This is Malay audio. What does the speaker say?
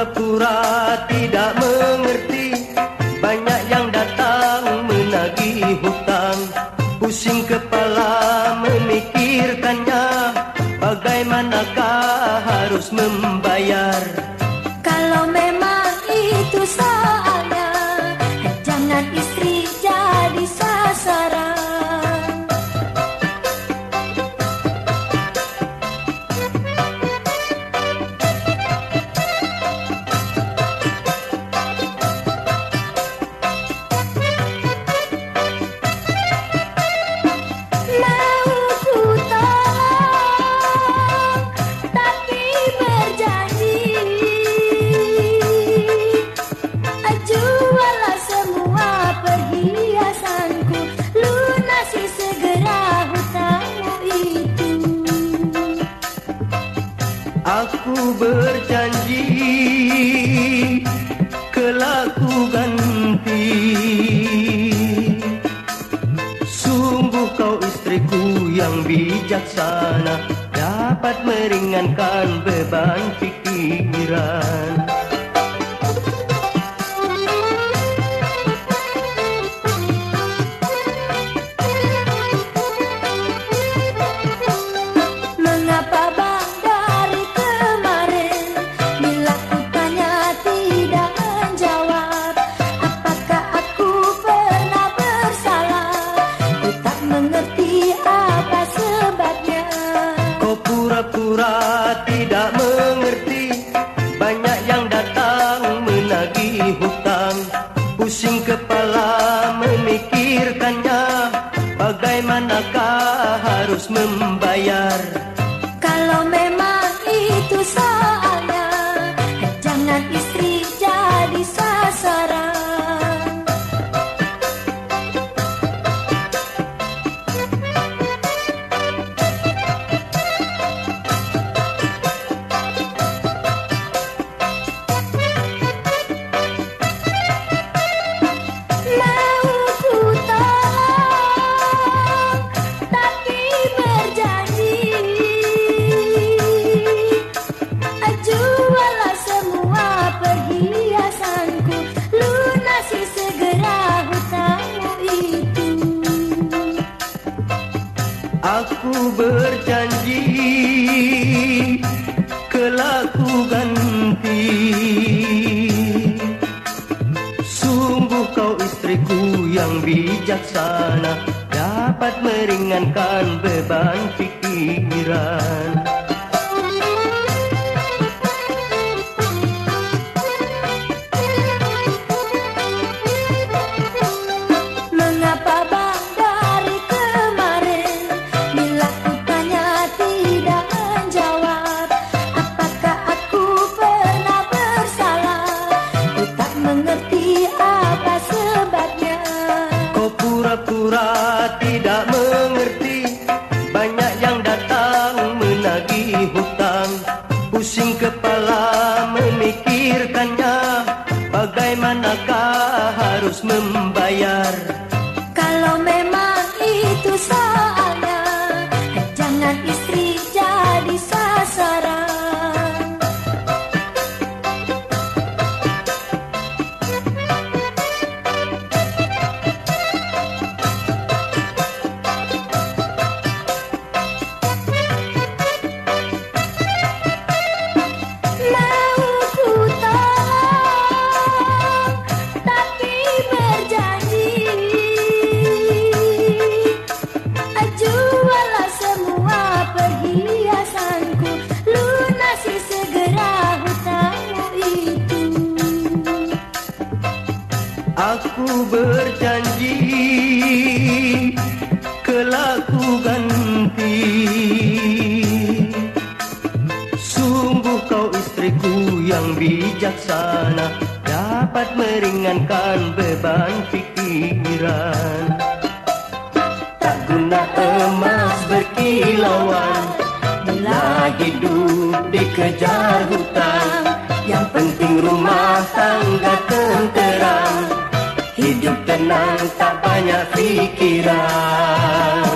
pura-pura tidak mengerti. Banyak yang datang menagih hutang. Pusing kepala memikirkannya. Bagaimanakah harus membayar? Kalau memang itu soalnya Jangan istri yang bijaksana Dapat meringankan beban pikiran tidak mengerti. Banyak yang datang menagih hutang. Pusing kepala memikirkannya. Bagaimanakah harus membayar? Kalau memang itu soalnya Jangan istri jadi sasaran Berjanji Kelaku ganti Sungguh kau istriku yang bijaksana Dapat meringankan beban pikiran Pusing kepala memikirkannya Bagaimanakah harus membayar? Kalau memang itu soalnya Jangan istri jadi sasaran Aku berjanji Kelaku ganti. Sungguh kau istriku yang bijaksana Dapat meringankan beban pikiran. Tak guna emas berkilauan Bila hidup dikejar hutang Yang penting rumah tangga tenteram Hidup tenang tak banyak fikiran